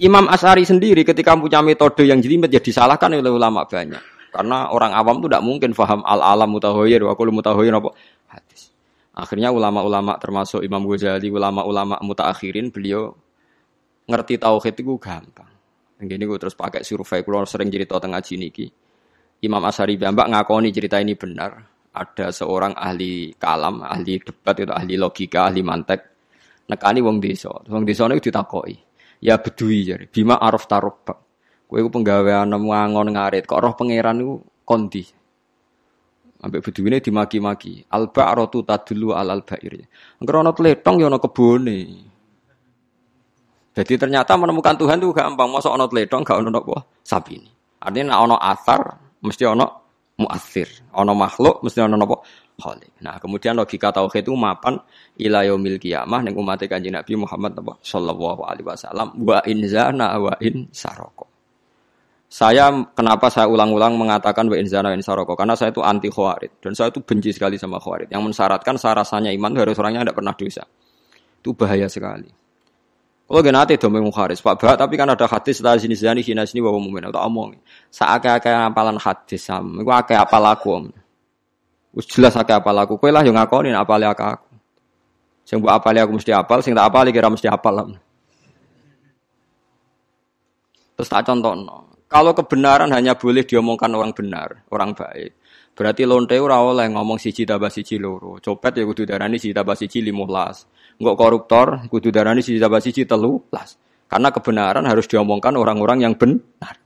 Imam As'ari sendiri ketika punya metode yang jelimet ya disalahkan oleh ulama banyak. Karena orang awam itu tidak mungkin faham al-alam mutahoyir, wa kullu mutahoyir apa? Hadis. Akhirnya ulama-ulama termasuk Imam Ghazali, ulama-ulama mutakhirin beliau ngerti tauhid itu gampang. Begini gue terus pakai survei, kalau sering cerita tengah ngaji niki. Imam As'ari Bambak ngakoni cerita ini benar. Ada seorang ahli kalam, ahli debat itu ahli logika, ahli mantek. Nekani wong desa. Wong desa itu ditakoi ya bedui jadi. Bima araf tarobak kue ku penggawean ngangon ngarit. Kok roh pangeran itu kondi? Ambek bedui ini dimaki-maki. Alba arotu tadulu al albair engkau ono tletong ya ono kebone. Jadi ternyata menemukan Tuhan itu gampang. Masa ono tletong gak ono apa sapi ini. Artinya ono asar mesti ono muasir ono makhluk mesti ono apa khalik. Nah, kemudian logika tauhid itu mapan ila yaumil qiyamah ning umat Kanjeng Nabi Muhammad sallallahu alaihi wasallam wa in zana wa in saroko. Saya kenapa saya ulang-ulang mengatakan wa in zana wa in saroko karena saya itu anti khawarid dan saya itu benci sekali sama khawarid yang mensyaratkan saya rasanya iman harus orangnya tidak pernah dosa. Itu bahaya sekali. Kalau gak nanti domeng mukharis, Pak Bah, tapi kan ada hadis setelah sini sini sini sini bawa mumin atau omong. Saat kayak apalan hadis sam, gua kayak apal aku. Wis jelas akeh apal aku. Kowe lah yo ngakoni apal aku. Sing mbok apal aku mesti apal, sing tak apal kira mesti apal lah. Terus tak contohno. Kalau kebenaran hanya boleh diomongkan orang benar, orang baik. Berarti lonte ora oleh ngomong siji tambah siji loro. Copet ya kudu darani siji tambah siji 15. Enggak koruptor kudu darani siji tambah siji 13. Karena kebenaran harus diomongkan orang-orang yang benar.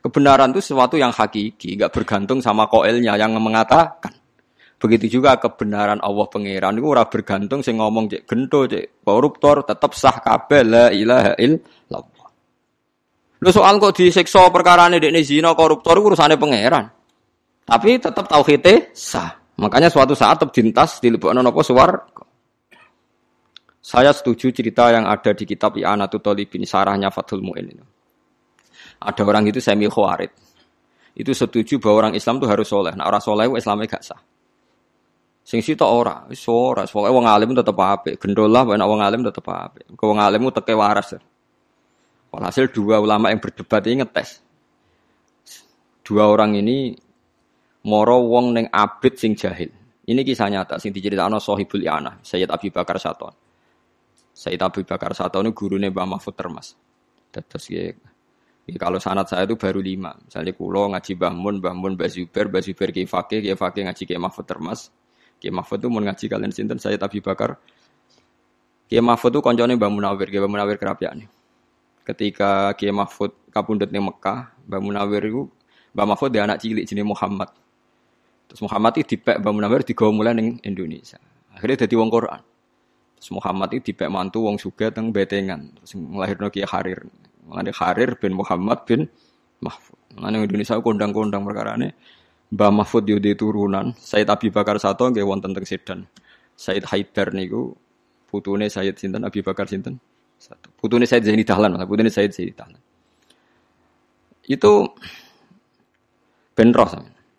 Kebenaran itu sesuatu yang hakiki, nggak bergantung sama koelnya yang mengatakan. Begitu juga kebenaran Allah pangeran itu ora bergantung sing ngomong cek gento cek koruptor tetap sah kabeh la ilaha illallah. Lu soal kok disiksa ini dekne zina koruptor urusane pangeran. Tapi tetap tauhidnya sah. Makanya suatu saat tetap dintas dilebokno napa swarga. Saya setuju cerita yang ada di kitab I'anatul Talibin sarahnya Fathul Mu'in itu. Ada orang itu semi khawarid. Itu setuju bahwa orang Islam itu harus soleh. Nah orang soleh Islamnya gak sah. Sing sita ora, wis ora. Pokoke wong alim tetep apik. Gendolah nek wong alim tetep apik. Kau wong alim teke waras. Walhasil dua ulama yang berdebat ini ngetes. Dua orang ini moro wong neng abid sing jahil. Ini kisah nyata sing diceritakan Sohibul Yana, Sayyid Abi Bakar Saton. Sayyid Abi Bakar Saton ini gurune Mbah Mahfud Termas. Terus ya, kalau sanat saya itu baru lima. Misalnya kulo ngaji Mbah Mun, Mbah Mun, Mbah Zubair, Mbah Zubair Kiai Fakih, Kiai Fakih ngaji Kiai Mahfud Termas. Kiai Mahfud itu mau ngaji kalian sinten saya tapi bakar. Kiai Mahfud itu koncone Mbah Munawir, Kiai Munawir kerapian. Ketika Kiai Mahfud kapundut ning Mekah, Mbah Munawir itu Mbah Mahfud dia anak cilik jenis Muhammad. Terus Muhammad itu dipek Mbah Munawir digawa mulai Indonesia. Akhirnya jadi wong Quran. Muhammad itu dipek mantu wong suga teng betengan. Terus ngelahirno Kiai Harir. Mengenai Harir bin Muhammad bin Mahfud. Mengenai Indonesia kondang-kondang ini. Mbah Mahfud Yudi turunan, Said Abi Bakar satu nggih wonten teng Sedan. Said Haidar niku putune Said sinten Abi Bakar sinten? Satu. Putune Said Zaini Dahlan, putune Said Zaini Dahlan. Itu benros.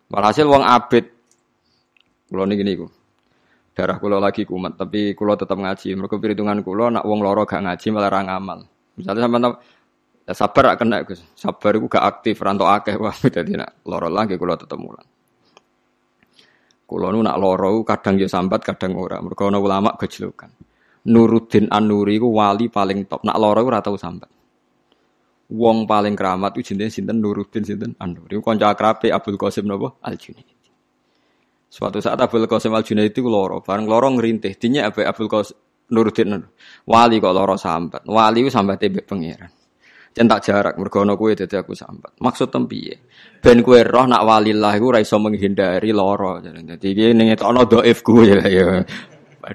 Walhasil wong abid kula niki niku. Darah kula lagi kumat, tapi kula tetap ngaji. Mergo perhitungan kula nak wong loro gak ngaji malah ra ngamal. Misalnya sampean Ya sabar akan naik Gus. Sabar itu gak aktif, rantau akeh wah dadi nak loro lagi kalau tetep mulan. Kulo nu nak loro kadang ya sambat, kadang ora. Mergo ana ulama gejlokan. Nuruddin An-Nuri ku wali paling top. Nak loro ora tau sambat. Wong paling keramat itu jenenge sinten Nuruddin sinten An-Nuri. Kanca akrabe Abdul Qasim napa Al-Junaidi. Suatu saat Abdul Qasim Al-Junaidi ku loro, bareng loro ngerintih. Dinya Abdul Qasim Nuruddin wali kok loro sambat. Wali ku sambat mbek pangeran. Centak jarak mergo ana kowe dadi aku sambat. Maksud tempiye? Ben kowe roh nak walillah iku ora iso menghindari lara. Dadi piye ning etokno dhaif ku ya ya.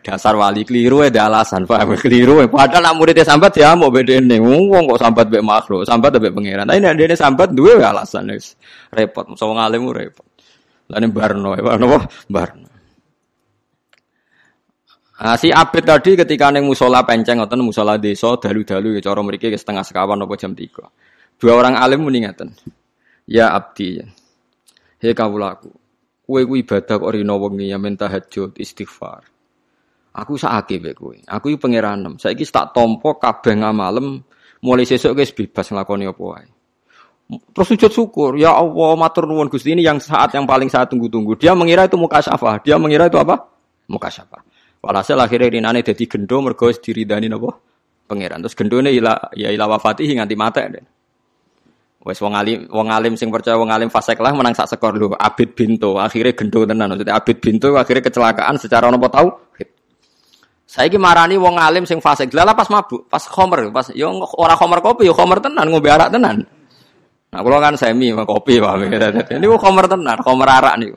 Dasar wali keliru ada alasan, Pak. Keliru. Padahal nak muridnya sambat ya mau beda ini. Wong kok sambat be makhluk, sambat be pangeran. Tapi nek dene sambat duwe alasan wis. Repot. Musa wong alim repot. Lah barno, barno barno. Nah, si Abid tadi ketika neng musola penceng atau musola desa dalu-dalu ya cara mriki setengah sekawan apa jam tiga. Dua orang alim muni Ya abdi. Hei kawulaku. Kue ku ibadah kok rino wengi ya minta tahajud istighfar. Aku sakake wae kowe. Aku iki pangeran. Saiki tak tompo kabeh ngamalem Mulai sesuk guys bebas nglakoni apa wae. Terus sujud syukur, ya Allah matur nuwun Gusti ini yang saat yang paling saya tunggu-tunggu. Dia mengira itu muka syafa, dia mengira itu apa? Muka syafa. Walhasil akhirnya rinane dadi gendo mergo wis diridani napa? Pangeran. Terus gendone ila ya ila wafati nganti mate. Wes wong alim wong alim sing percaya wong alim fasek lah menang sak skor lho. Abid Binto akhirnya gendo tenan. Maksudnya Abid Binto akhirnya kecelakaan secara nopo tahu. Saya ki marani wong alim sing fasek. Lah pas mabuk, pas khomer, pas yo ora khomer kopi yo khomer tenan ngombe tenan. Nah, kalau kan semi kopi pak. Ini khomer tenan, khomer arak nih.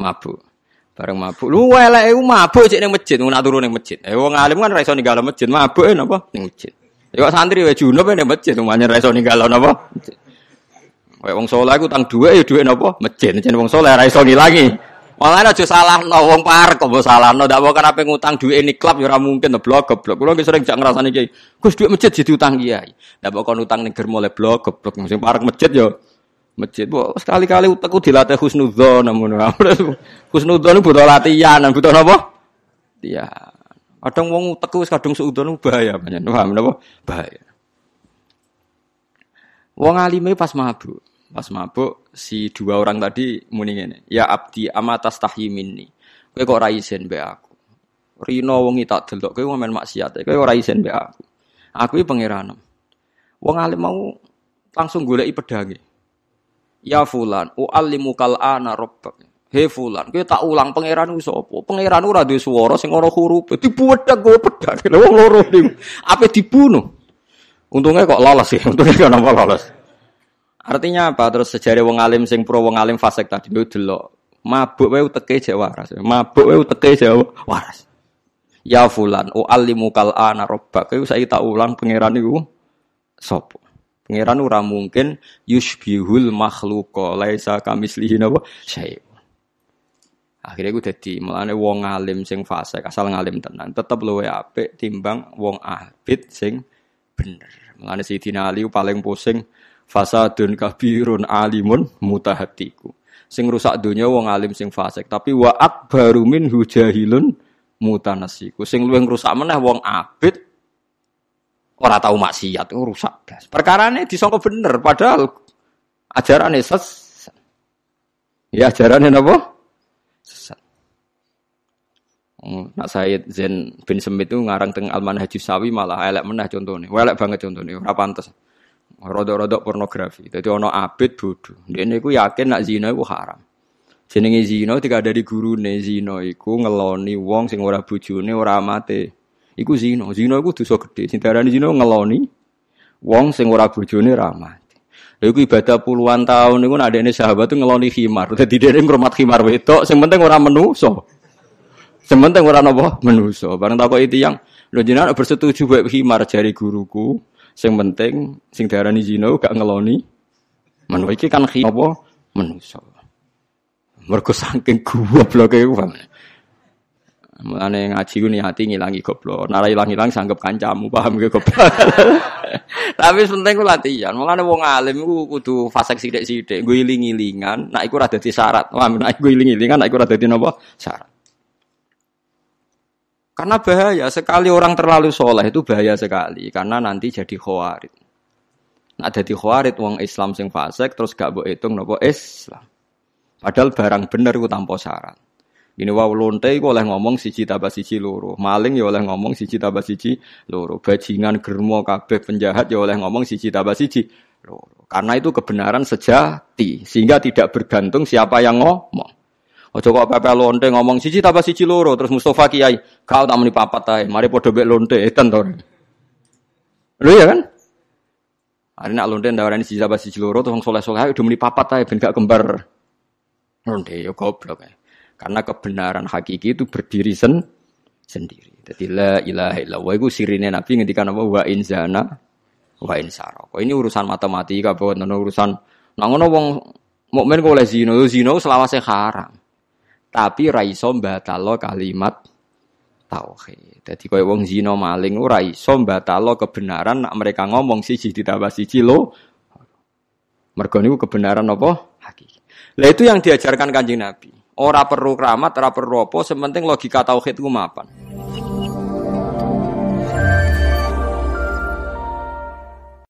Mabuk. Bareng mabuk. Lu elek iku mabuk cek ning masjid, nak turu ning masjid. Eh wong alim kan ra iso ninggal masjid, mabuk e napa ning masjid. Ya santri wae junub ning masjid, umane ra iso ninggal napa. Kayak wong saleh iku tang dhuwit ya dhuwit napa? Masjid. Jen wong saleh ra iso ngilangi. Malah aja salah no wong parek kok salah no ndak kan apa ngutang duit ini klub ya ora mungkin blok goblok. Kulo sering jak ngrasani iki. Gus duit masjid jadi utang kiai. Ndak utang ning le blok goblok sing parek masjid yo. Masjid bu sekali-kali utekku dilatih husnudzon namun husnudzon butuh latihan butuh napa? Iya. Kadang wong utekku wis kadung seudon bahaya banyak. Paham napa? Bahaya. Wong alime pas mabuk. Pas mabuk si dua orang tadi muni ngene, "Ya abdi amatas tahyi minni." Kowe kok ora isin mbek aku. Rino wengi tak delok kowe ngomen maksiat. Kowe ora isin mbek aku. Aku iki pangeran. Wong alim mau langsung goleki pedange. Ya fulan, u'allimukal ana rabbak. He fulan, kowe tak ulang pangeran ku sapa? Pangeran ora duwe swara sing ora huruf. Dibuwedhek go pedang. Wong loro niku. Ape dibunuh? Untungnya kok lolos ya, untungnya kenapa lolos? Artinya apa? Terus sejarah wong alim sing pro wong alim fasik tadi lu delok. Mabuk wae uteke jek waras. Mabuk wae uteke jek waras. Ya fulan, o alimu kal ana robbak. Kowe saiki tak ulang pangeran iku sapa? Pangeran ora mungkin yushbihul makhluqa laisa kamislihi napa syai. Akhirnya gue jadi melane wong alim sing fasik asal ngalim tenan tetep luwe apik timbang wong abid sing bener. Melane Sidina Ali paling pusing fasadun kabirun alimun mutahatiku. Sing rusak dunia wong alim sing fasik, tapi wa akbaru min hujahilun mutanasiku. Sing luwih rusak meneh wong abid ora tahu maksiat rusak blas. Perkarane disangka bener padahal ajarane ses Ya ajarane napa? Sesat. Hmm, nak Said Zain bin Semit itu ngarang teng Alman Haji Sawi malah elek meneh contohnya. Elek banget contohnya, ora pantes rodok-rodok pornografi. Jadi ono abid bodoh. Dia niku yakin nak zina itu haram. Jenenge zina tidak ada di guru nih zina iku ngeloni wong sing ora bojone ora mate. Iku zina. Zina iku dosa gede. Sing darani zina ngeloni wong sing ora bojone ora mate. Lha iku ibadah puluhan tahun niku nak ini sahabat tuh ngeloni khimar. Dadi dene ngrumat khimar wedok sing penting ora menuso. Sing penting ora napa menuso. Bareng takoki tiyang, lho jenengan bersetuju buat khimar jari guruku. Sing penting sing diarani zina gak ngeloni. Menu iki kan khi apa manusa. Mergo saking gobloke paham. Mulane ngaji ku niati ngilangi goblok. Nara ilang-ilang sanggep kancamu, paham ge goblok. Tapi penting ku latihan. Mulane wong alim ku kudu fasek sithik-sithik, nggo iling-ilingan, nek iku ora dadi syarat. Wah, nek iku iling-ilingan, nek iku ora dadi napa? Syarat. Karena bahaya sekali orang terlalu soleh itu bahaya sekali karena nanti jadi khawarid. Nah jadi khawarid wong Islam sing fasik terus gak mbok hitung nopo Islam. Padahal barang bener ku tanpa syarat. Ini wow lonte oleh ngomong siji tambah siji loro. Maling ya oleh ngomong siji tambah siji loro. Bajingan germo kabeh penjahat ya oleh ngomong siji tambah siji loro. Karena itu kebenaran sejati sehingga tidak bergantung siapa yang ngomong. Ojo kok pepe lonte ngomong siji tambah siji loro terus Mustafa Kiai, kau tak muni papat ae, mari padha mek lonte eten to. Lho ya kan? Hari nak lonte ndawarani siji tambah siji loro terus soleh-soleh udah muni papat ae ben gak kembar. Lonte ya goblok ya. Karena kebenaran hakiki itu berdiri sen sendiri. Jadi la ilaha illallah itu sirine Nabi ngendikan apa wa in zana wa in saraka. Ini urusan matematika, bukan urusan nang ngono wong mukmin kok oleh zina, zina selawase haram tapi ra iso kalimat tauhid. Dadi koyo wong zina maling ora iso mbatalo kebenaran nak mereka ngomong siji ditambah siji lo. Mergo kebenaran apa? Hakiki. Lah itu yang diajarkan Kanjeng Nabi. Ora perlu keramat, ora perlu apa, sementing logika tauhid ku mapan.